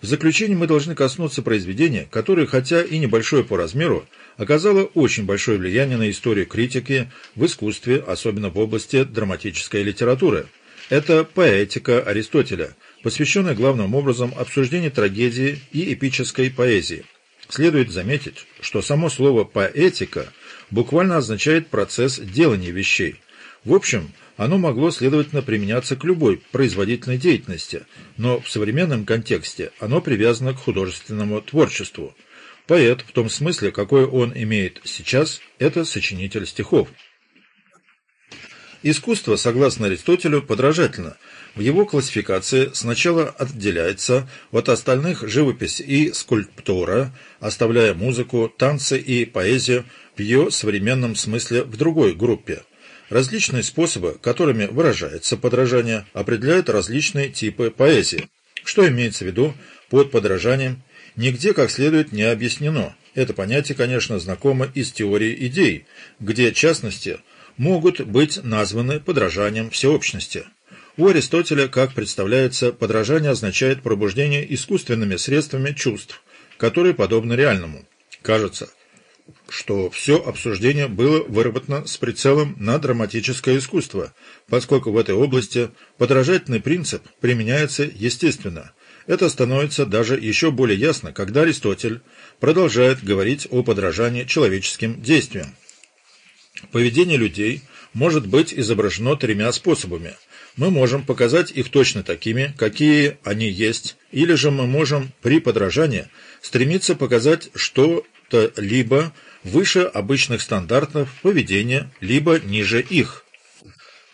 В заключение мы должны коснуться произведения, которое, хотя и небольшое по размеру, оказало очень большое влияние на историю критики в искусстве, особенно в области драматической литературы. Это «Поэтика» Аристотеля, посвященная главным образом обсуждению трагедии и эпической поэзии. Следует заметить, что само слово «поэтика» буквально означает процесс делания вещей. В общем, оно могло, следовательно, применяться к любой производительной деятельности, но в современном контексте оно привязано к художественному творчеству. Поэт, в том смысле, какой он имеет сейчас, это сочинитель стихов. Искусство, согласно Аристотелю, подражательно. В его классификации сначала отделяется от остальных живопись и скульптура, оставляя музыку, танцы и поэзию в ее современном смысле в другой группе. Различные способы, которыми выражается подражание, определяют различные типы поэзии. Что имеется в виду под подражанием, нигде как следует не объяснено. Это понятие, конечно, знакомо из теории идей, где, в частности, могут быть названы подражанием всеобщности. У Аристотеля, как представляется, подражание означает пробуждение искусственными средствами чувств, которые подобны реальному. Кажется, что все обсуждение было выработано с прицелом на драматическое искусство, поскольку в этой области подражательный принцип применяется естественно. Это становится даже еще более ясно, когда Аристотель продолжает говорить о подражании человеческим действиям. Поведение людей может быть изображено тремя способами. Мы можем показать их точно такими, какие они есть, или же мы можем при подражании стремиться показать что-то либо выше обычных стандартов поведения, либо ниже их.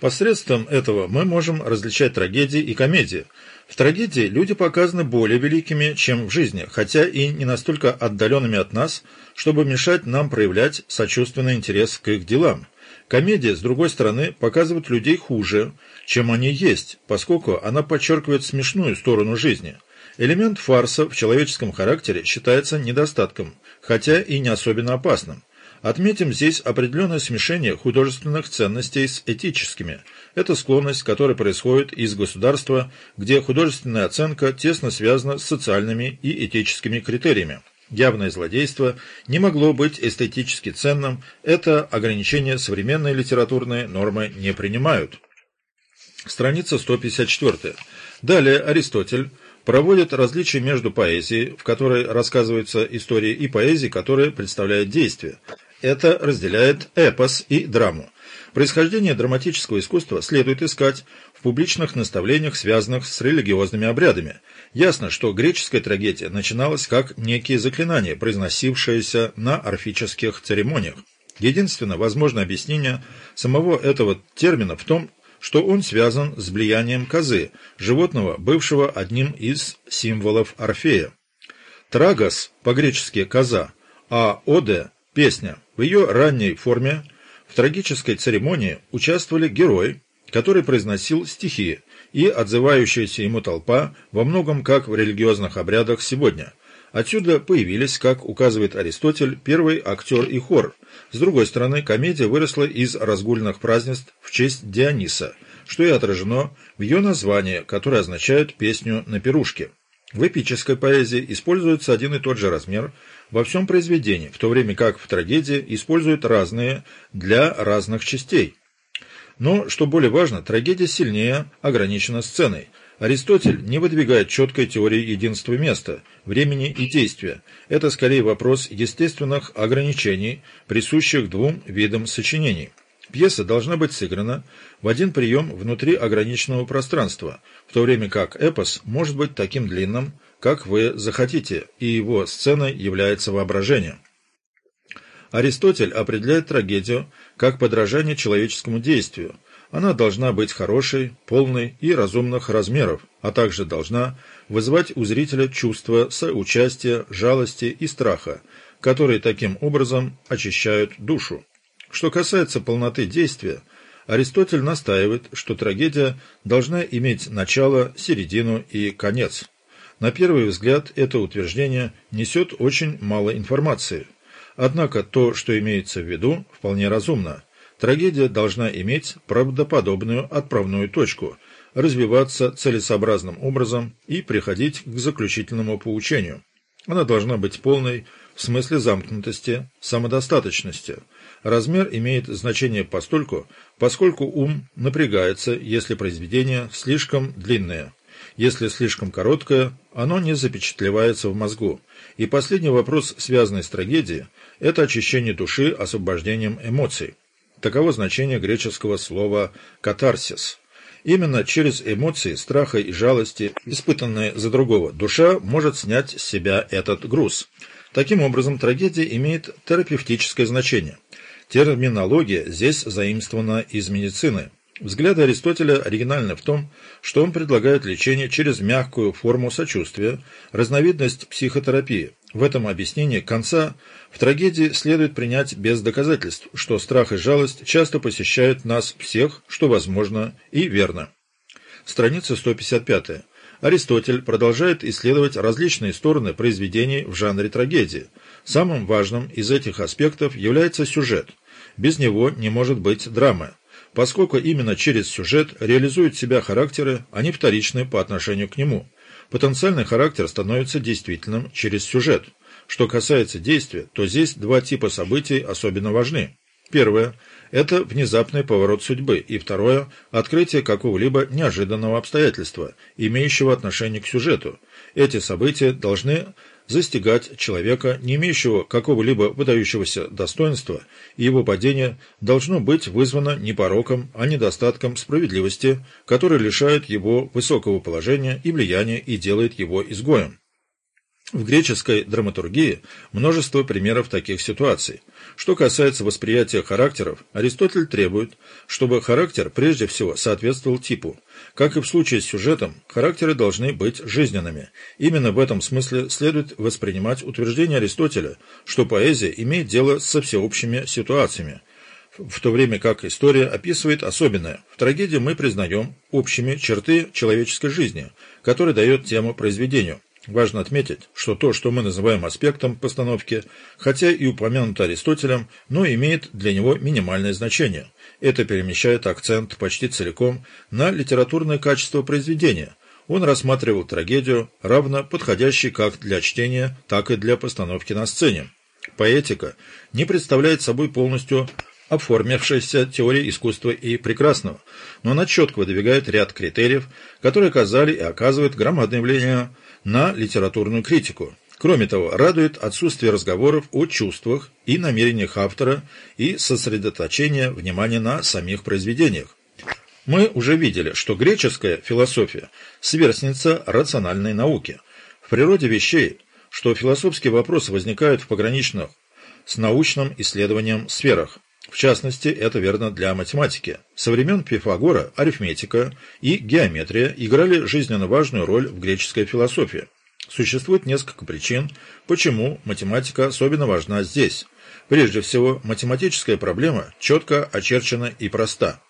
Посредством этого мы можем различать трагедии и комедии. В трагедии люди показаны более великими, чем в жизни, хотя и не настолько отдаленными от нас, чтобы мешать нам проявлять сочувственный интерес к их делам. Комедия, с другой стороны, показывает людей хуже, чем они есть, поскольку она подчеркивает смешную сторону жизни. Элемент фарса в человеческом характере считается недостатком, хотя и не особенно опасным. Отметим здесь определенное смешение художественных ценностей с этическими. Это склонность, которая происходит из государства, где художественная оценка тесно связана с социальными и этическими критериями. Явное злодейство не могло быть эстетически ценным, это ограничение современные литературные нормы не принимают. Страница 154. Далее Аристотель проводит различия между поэзией, в которой рассказываются истории, и поэзией, которая представляет действие. Это разделяет эпос и драму. Происхождение драматического искусства следует искать в публичных наставлениях, связанных с религиозными обрядами. Ясно, что греческая трагедия начиналась как некие заклинания, произносившиеся на орфических церемониях. Единственное возможное объяснение самого этого термина в том, что он связан с влиянием козы, животного, бывшего одним из символов Орфея. Трагос, по-гречески «коза», а оде – песня. В ее ранней форме в трагической церемонии участвовали герой, который произносил стихи, и отзывающаяся ему толпа во многом как в религиозных обрядах сегодня – Отсюда появились, как указывает Аристотель, первый актер и хор. С другой стороны, комедия выросла из разгульных празднеств в честь Диониса, что и отражено в ее названии, которое означает «песню на пирушке». В эпической поэзии используется один и тот же размер во всем произведении, в то время как в трагедии используют разные для разных частей. Но, что более важно, трагедия сильнее ограничена сценой – Аристотель не выдвигает четкой теории единства места, времени и действия. Это скорее вопрос естественных ограничений, присущих двум видам сочинений. Пьеса должна быть сыграна в один прием внутри ограниченного пространства, в то время как эпос может быть таким длинным, как вы захотите, и его сценой является воображение. Аристотель определяет трагедию как подражание человеческому действию, она должна быть хорошей, полной и разумных размеров, а также должна вызывать у зрителя чувство соучастия, жалости и страха, которые таким образом очищают душу. Что касается полноты действия, Аристотель настаивает, что трагедия должна иметь начало, середину и конец. На первый взгляд это утверждение несет очень мало информации. Однако то, что имеется в виду, вполне разумно – Трагедия должна иметь правдоподобную отправную точку, развиваться целесообразным образом и приходить к заключительному поучению. Она должна быть полной в смысле замкнутости, самодостаточности. Размер имеет значение постольку, поскольку ум напрягается, если произведение слишком длинное. Если слишком короткое, оно не запечатлевается в мозгу. И последний вопрос, связанный с трагедией, это очищение души освобождением эмоций. Таково значение греческого слова «катарсис». Именно через эмоции страха и жалости, испытанные за другого, душа может снять с себя этот груз. Таким образом, трагедия имеет терапевтическое значение. Терминология здесь заимствована из медицины. Взгляды Аристотеля оригинальны в том, что он предлагает лечение через мягкую форму сочувствия, разновидность психотерапии. В этом объяснении конца в трагедии следует принять без доказательств, что страх и жалость часто посещают нас всех, что возможно и верно. Страница 155. Аристотель продолжает исследовать различные стороны произведений в жанре трагедии. Самым важным из этих аспектов является сюжет. Без него не может быть драмы. Поскольку именно через сюжет реализуют себя характеры, они вторичны по отношению к нему. Потенциальный характер становится действительным через сюжет. Что касается действия, то здесь два типа событий особенно важны. Первое – это внезапный поворот судьбы, и второе – открытие какого-либо неожиданного обстоятельства, имеющего отношение к сюжету. Эти события должны застигать человека, не имеющего какого-либо выдающегося достоинства, и его падение должно быть вызвано не пороком, а недостатком справедливости, который лишает его высокого положения и влияния и делает его изгоем. В греческой драматургии множество примеров таких ситуаций. Что касается восприятия характеров, Аристотель требует, чтобы характер прежде всего соответствовал типу. Как и в случае с сюжетом, характеры должны быть жизненными. Именно в этом смысле следует воспринимать утверждение Аристотеля, что поэзия имеет дело со всеобщими ситуациями, в то время как история описывает особенное. В трагедии мы признаем общими черты человеческой жизни, которые дает тему произведению. Важно отметить, что то, что мы называем аспектом постановки, хотя и упомянуто Аристотелем, но имеет для него минимальное значение. Это перемещает акцент почти целиком на литературное качество произведения. Он рассматривал трагедию, равно подходящей как для чтения, так и для постановки на сцене. Поэтика не представляет собой полностью оформившейся теории искусства и прекрасного, но она четко выдвигает ряд критериев, которые оказали и оказывают громадное влияние на литературную критику. Кроме того, радует отсутствие разговоров о чувствах и намерениях автора и сосредоточение внимания на самих произведениях. Мы уже видели, что греческая философия – сверстница рациональной науки. В природе вещей, что философские вопросы возникают в пограничных с научным исследованием сферах. В частности, это верно для математики. Со времен Пифагора арифметика и геометрия играли жизненно важную роль в греческой философии. Существует несколько причин, почему математика особенно важна здесь. Прежде всего, математическая проблема четко очерчена и проста.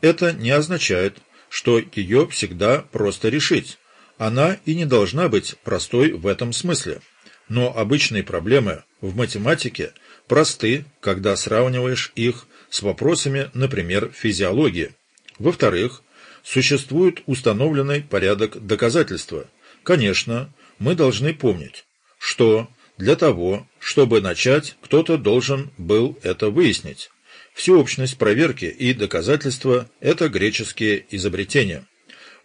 Это не означает, что ее всегда просто решить. Она и не должна быть простой в этом смысле. Но обычные проблемы в математике просты, когда сравниваешь их с вопросами, например, физиологии. Во-вторых, существует установленный порядок доказательства. Конечно, мы должны помнить, что для того, чтобы начать, кто-то должен был это выяснить. Всеобщность проверки и доказательства – это греческие изобретения.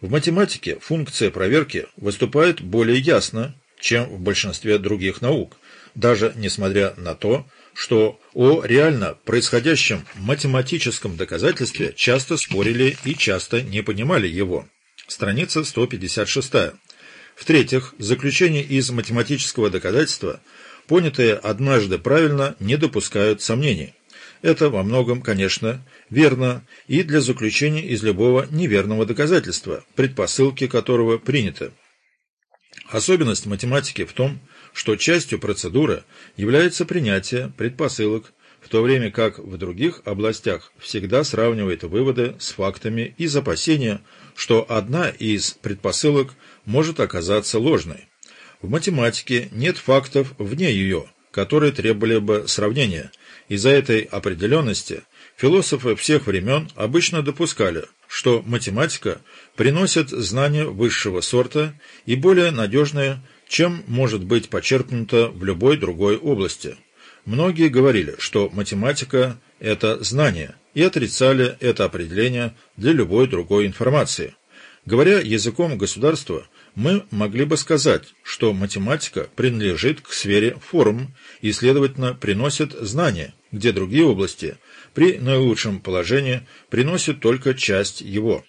В математике функция проверки выступает более ясно, чем в большинстве других наук, даже несмотря на то, что о реально происходящем математическом доказательстве часто спорили и часто не понимали его. Страница 156. В-третьих, заключения из математического доказательства, понятые однажды правильно, не допускают сомнений. Это во многом, конечно, верно и для заключения из любого неверного доказательства, предпосылки которого приняты. Особенность математики в том, что частью процедуры является принятие предпосылок, в то время как в других областях всегда сравнивает выводы с фактами из опасения, что одна из предпосылок может оказаться ложной. В математике нет фактов вне ее, которые требовали бы сравнения. Из-за этой определенности философы всех времен обычно допускали, что математика приносит знания высшего сорта и более надежные, чем может быть почерпнуто в любой другой области. Многие говорили, что математика – это знание, и отрицали это определение для любой другой информации. Говоря языком государства, мы могли бы сказать, что математика принадлежит к сфере форм и, следовательно, приносит знания, где другие области при наилучшем положении приносят только часть его.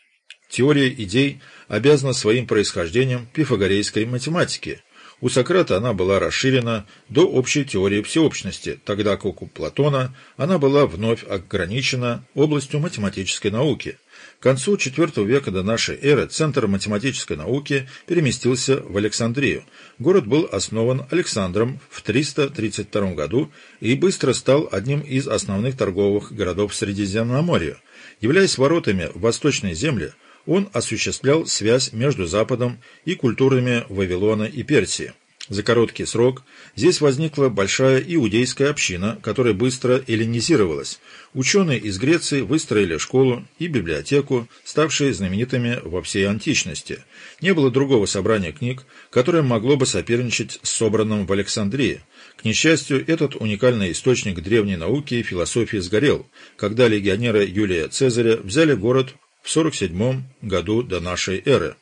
Теория идей обязана своим происхождением пифагорейской математике. У Сократа она была расширена до общей теории всеобщности, тогда как у Платона она была вновь ограничена областью математической науки – к концу IV века до нашей эры центр математической науки переместился в Александрию. Город был основан Александром в 332 году и быстро стал одним из основных торговых городов Средиземноморья. Являясь воротами в восточные земли, он осуществлял связь между Западом и культурами Вавилона и Персии. За короткий срок здесь возникла большая иудейская община, которая быстро эллинизировалась. Ученые из Греции выстроили школу и библиотеку, ставшие знаменитыми во всей античности. Не было другого собрания книг, которое могло бы соперничать с собранным в Александрии. К несчастью, этот уникальный источник древней науки и философии сгорел, когда легионеры Юлия Цезаря взяли город в 47 году до нашей эры.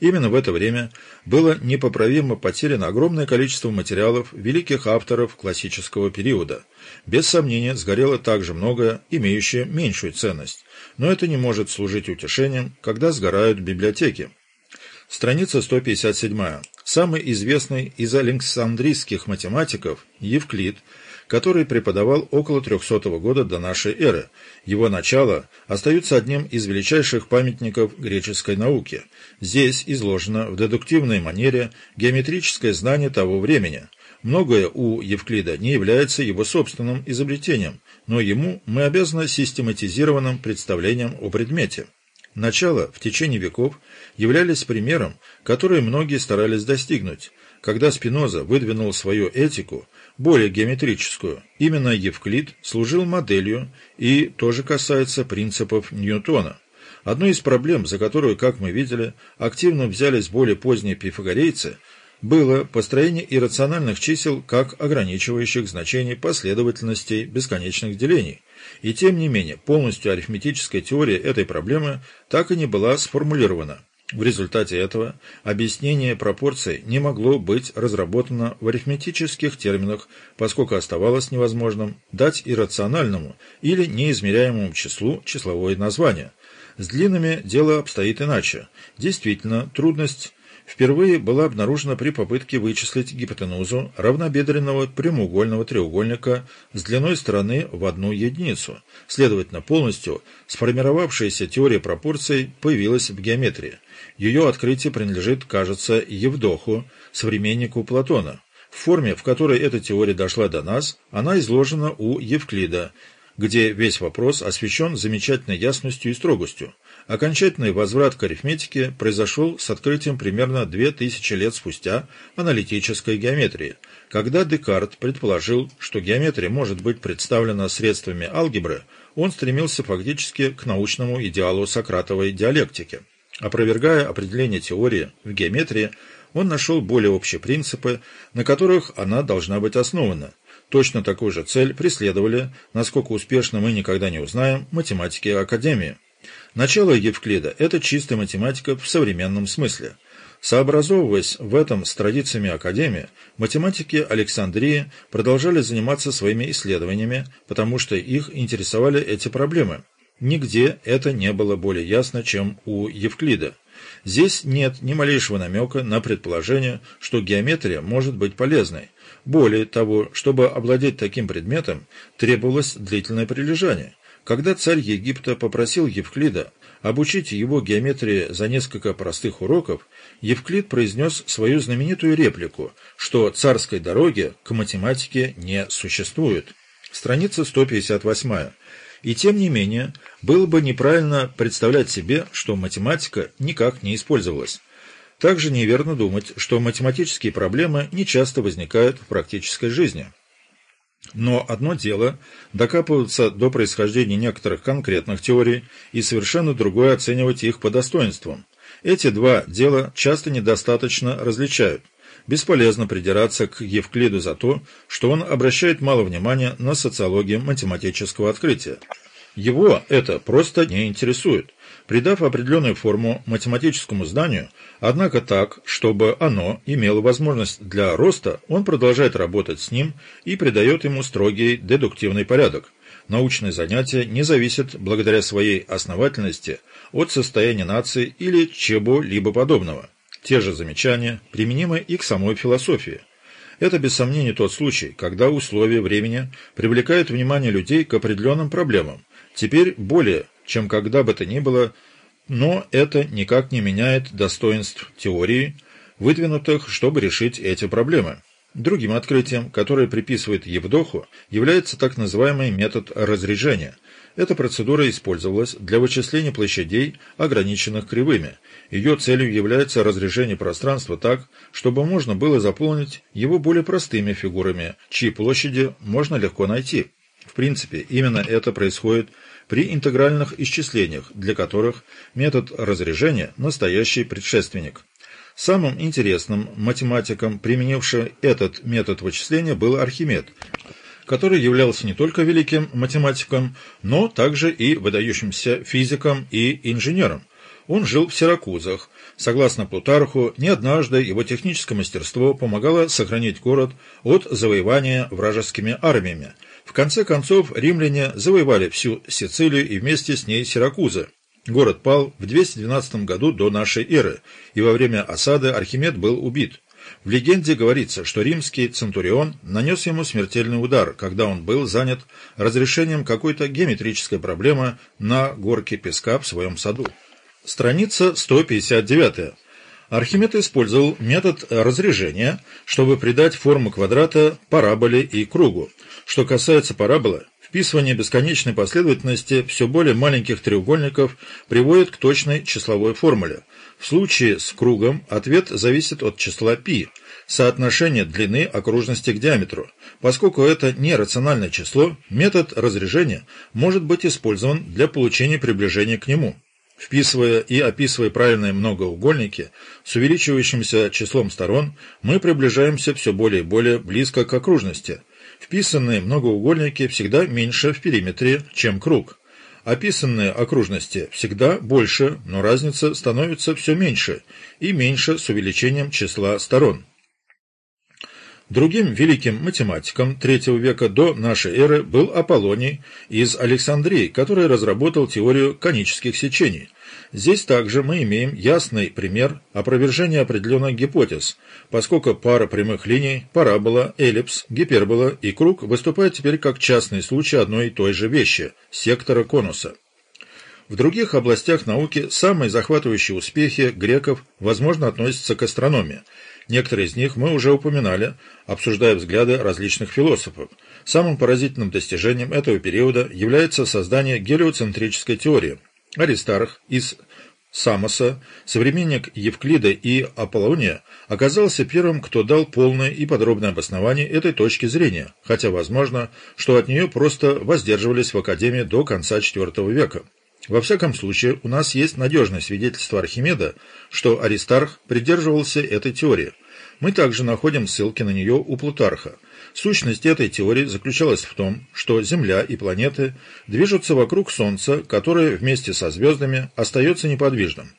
Именно в это время было непоправимо потеряно огромное количество материалов великих авторов классического периода. Без сомнения, сгорело также многое, имеющее меньшую ценность. Но это не может служить утешением, когда сгорают библиотеки. Страница 157. Самый известный из александрийских математиков, Евклид, который преподавал около 300 года до нашей эры. Его начало остаются одним из величайших памятников греческой науки. Здесь изложено в дедуктивной манере геометрическое знание того времени. Многое у Евклида не является его собственным изобретением, но ему мы обязаны систематизированным представлением о предмете. Начало в течение веков являлись примером, который многие старались достигнуть. Когда Спиноза выдвинул свою этику, более геометрическую. Именно Евклид служил моделью и тоже касается принципов Ньютона. Одной из проблем, за которую, как мы видели, активно взялись более поздние пифагорейцы, было построение иррациональных чисел как ограничивающих значений последовательностей бесконечных делений. И тем не менее, полностью арифметическая теория этой проблемы так и не была сформулирована. В результате этого объяснение пропорций не могло быть разработано в арифметических терминах, поскольку оставалось невозможным дать иррациональному или неизмеряемому числу числовое название. С длинными дело обстоит иначе. Действительно, трудность впервые была обнаружена при попытке вычислить гипотенузу равнобедренного прямоугольного треугольника с длиной стороны в одну единицу. Следовательно, полностью сформировавшаяся теория пропорций появилась в геометрии. Ее открытие принадлежит, кажется, Евдоху, современнику Платона. В форме, в которой эта теория дошла до нас, она изложена у Евклида, где весь вопрос освещен замечательной ясностью и строгостью. Окончательный возврат к арифметике произошел с открытием примерно 2000 лет спустя аналитической геометрии, когда Декарт предположил, что геометрия может быть представлена средствами алгебры, он стремился фактически к научному идеалу сократовой диалектики. Опровергая определение теории в геометрии, он нашел более общие принципы, на которых она должна быть основана. Точно такую же цель преследовали, насколько успешно мы никогда не узнаем, математики Академии. Начало Евклида – это чистая математика в современном смысле. Сообразовываясь в этом с традициями Академии, математики Александрии продолжали заниматься своими исследованиями, потому что их интересовали эти проблемы. Нигде это не было более ясно, чем у Евклида. Здесь нет ни малейшего намека на предположение, что геометрия может быть полезной. Более того, чтобы овладеть таким предметом, требовалось длительное прилежание. Когда царь Египта попросил Евклида обучить его геометрии за несколько простых уроков, Евклид произнес свою знаменитую реплику, что царской дороги к математике не существует. Страница 158. И тем не менее, было бы неправильно представлять себе, что математика никак не использовалась. Также неверно думать, что математические проблемы не часто возникают в практической жизни. Но одно дело – докапываться до происхождения некоторых конкретных теорий и совершенно другое – оценивать их по достоинствам. Эти два дела часто недостаточно различают. Бесполезно придираться к Евклиду за то, что он обращает мало внимания на социологию математического открытия. Его это просто не интересует придав определенную форму математическому зданию, однако так, чтобы оно имело возможность для роста, он продолжает работать с ним и придает ему строгий дедуктивный порядок. Научное занятие не зависит, благодаря своей основательности, от состояния нации или чего-либо подобного. Те же замечания применимы и к самой философии. Это без сомнения тот случай, когда условия времени привлекают внимание людей к определенным проблемам, теперь более чем когда бы то ни было, но это никак не меняет достоинств теории, выдвинутых, чтобы решить эти проблемы. Другим открытием, которое приписывает Евдоху, является так называемый метод разрежения. Эта процедура использовалась для вычисления площадей, ограниченных кривыми. Ее целью является разрежение пространства так, чтобы можно было заполнить его более простыми фигурами, чьи площади можно легко найти. В принципе, именно это происходит при интегральных исчислениях, для которых метод разрежения – настоящий предшественник. Самым интересным математиком, применившим этот метод вычисления, был Архимед, который являлся не только великим математиком, но также и выдающимся физиком и инженером. Он жил в Сиракузах. Согласно Плутарху, не однажды его техническое мастерство помогало сохранить город от завоевания вражескими армиями – в конце концов, римляне завоевали всю Сицилию и вместе с ней Сиракузы. Город пал в 212 году до нашей эры, и во время осады Архимед был убит. В легенде говорится, что римский центурион нанес ему смертельный удар, когда он был занят разрешением какой-то геометрической проблемы на горке песка в своем саду. Страница 159. Архимед использовал метод разрежения, чтобы придать форму квадрата параболе и кругу. Что касается параболы, вписывание бесконечной последовательности все более маленьких треугольников приводит к точной числовой формуле. В случае с кругом ответ зависит от числа π, соотношения длины окружности к диаметру. Поскольку это не рациональное число, метод разрежения может быть использован для получения приближения к нему. Вписывая и описывая правильные многоугольники с увеличивающимся числом сторон, мы приближаемся все более и более близко к окружности, Вписанные многоугольники всегда меньше в периметре, чем круг. Описанные окружности всегда больше, но разница становится все меньше и меньше с увеличением числа сторон. Другим великим математиком III века до нашей эры был Аполлоний из Александрии, который разработал теорию конических сечений – Здесь также мы имеем ясный пример опровержения определенных гипотез, поскольку пара прямых линий, парабола, эллипс, гипербола и круг выступают теперь как частный случай одной и той же вещи – сектора конуса. В других областях науки самые захватывающие успехи греков, возможно, относятся к астрономии. Некоторые из них мы уже упоминали, обсуждая взгляды различных философов. Самым поразительным достижением этого периода является создание гелиоцентрической теории – Аристарх из Самоса, современник Евклида и Аполлония, оказался первым, кто дал полное и подробное обоснование этой точки зрения, хотя возможно, что от нее просто воздерживались в Академии до конца IV века. Во всяком случае, у нас есть надежное свидетельство Архимеда, что Аристарх придерживался этой теории. Мы также находим ссылки на нее у Плутарха – Сущность этой теории заключалась в том, что Земля и планеты движутся вокруг Солнца, которое вместе со звездами остается неподвижным.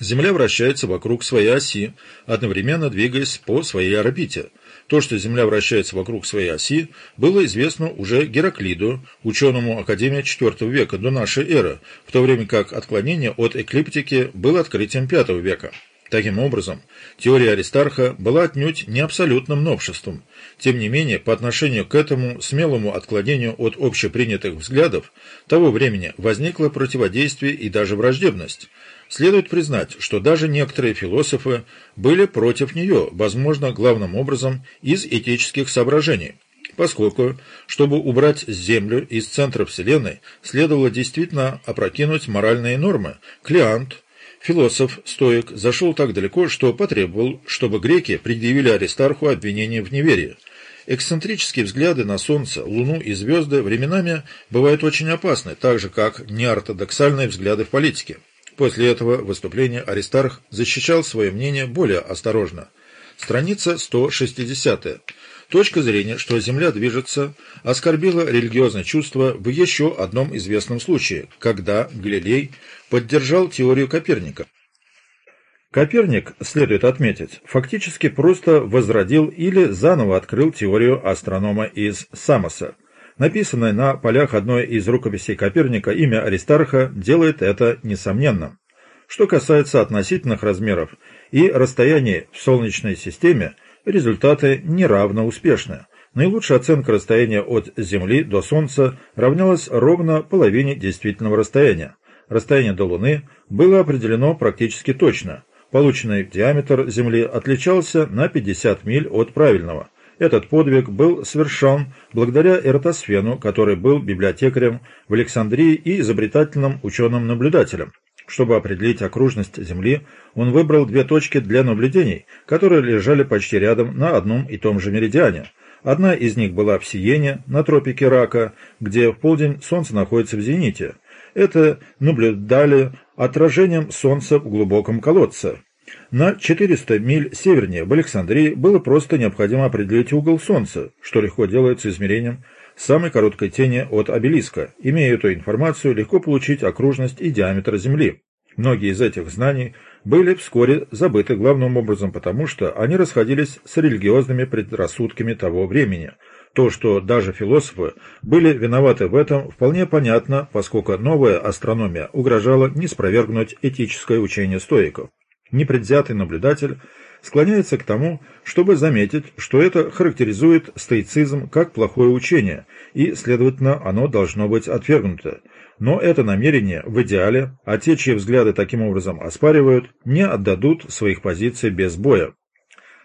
Земля вращается вокруг своей оси, одновременно двигаясь по своей орбите. То, что Земля вращается вокруг своей оси, было известно уже Гераклиду, ученому Академии IV века до нашей эры, в то время как отклонение от эклиптики было открытием V века. Таким образом, теория Аристарха была отнюдь не абсолютным новшеством. Тем не менее, по отношению к этому смелому отклонению от общепринятых взглядов того времени возникло противодействие и даже враждебность. Следует признать, что даже некоторые философы были против нее, возможно, главным образом из этических соображений поскольку, чтобы убрать Землю из центра Вселенной, следовало действительно опрокинуть моральные нормы. Клеант, Философ-стоик зашел так далеко, что потребовал, чтобы греки предъявили Аристарху обвинение в неверии. Эксцентрические взгляды на Солнце, Луну и звезды временами бывают очень опасны, так же, как неортодоксальные взгляды в политике. После этого выступления Аристарх защищал свое мнение более осторожно. Страница 160. Точка зрения, что Земля движется, оскорбила религиозное чувство в еще одном известном случае, когда Галилей поддержал теорию Коперника. Коперник, следует отметить, фактически просто возродил или заново открыл теорию астронома из Самоса. Написанное на полях одной из рукописей Коперника имя Аристарха делает это несомненным. Что касается относительных размеров и расстояний в Солнечной системе, результаты неравно успешны. Наилучшая оценка расстояния от Земли до Солнца равнялась ровно половине действительного расстояния. Расстояние до Луны было определено практически точно. Полученный диаметр Земли отличался на 50 миль от правильного. Этот подвиг был совершен благодаря Эратосфену, который был библиотекарем в Александрии и изобретательным ученым-наблюдателем. Чтобы определить окружность Земли, он выбрал две точки для наблюдений, которые лежали почти рядом на одном и том же меридиане. Одна из них была в Сиене, на тропике Рака, где в полдень Солнце находится в зените. Это наблюдали отражением Солнца в глубоком колодце. На 400 миль севернее, в Александрии, было просто необходимо определить угол Солнца, что легко делается измерением самой короткой тени от обелиска. Имея эту информацию, легко получить окружность и диаметр Земли. Многие из этих знаний были вскоре забыты главным образом потому, что они расходились с религиозными предрассудками того времени. То, что даже философы были виноваты в этом, вполне понятно, поскольку новая астрономия угрожала не спровергнуть этическое учение стоиков. Непредвзятый наблюдатель склоняется к тому, чтобы заметить, что это характеризует стоицизм как плохое учение, и, следовательно, оно должно быть отвергнуто. Но это намерение в идеале, а те, чьи взгляды таким образом оспаривают, не отдадут своих позиций без боя.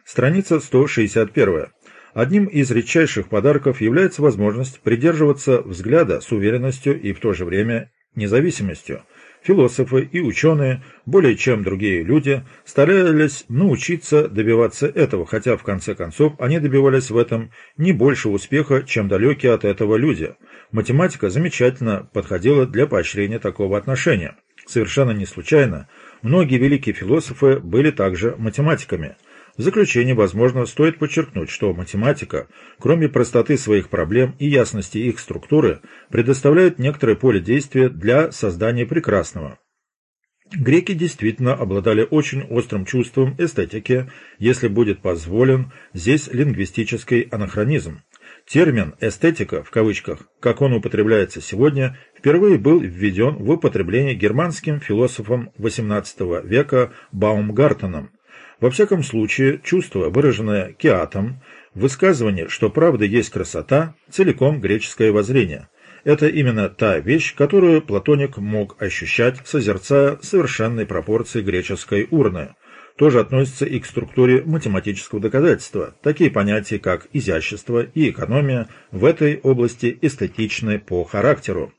Страница 161. Одним из редчайших подарков является возможность придерживаться взгляда с уверенностью и в то же время независимостью. Философы и ученые, более чем другие люди, старались научиться добиваться этого, хотя в конце концов они добивались в этом не больше успеха, чем далекие от этого люди. Математика замечательно подходила для поощрения такого отношения. Совершенно не случайно многие великие философы были также математиками – в заключение, возможно, стоит подчеркнуть, что математика, кроме простоты своих проблем и ясности их структуры, предоставляет некоторое поле действия для создания прекрасного. Греки действительно обладали очень острым чувством эстетики, если будет позволен здесь лингвистический анахронизм. Термин «эстетика» в кавычках, как он употребляется сегодня, впервые был введен в употребление германским философом XVIII века Баумгартеном, во всяком случае, чувство, выраженное Киатом, высказывание, что правда есть красота, целиком греческое воззрение. Это именно та вещь, которую Платоник мог ощущать, созерцая совершенной пропорции греческой урны. Тоже относится и к структуре математического доказательства. Такие понятия, как изящество и экономия, в этой области эстетичны по характеру.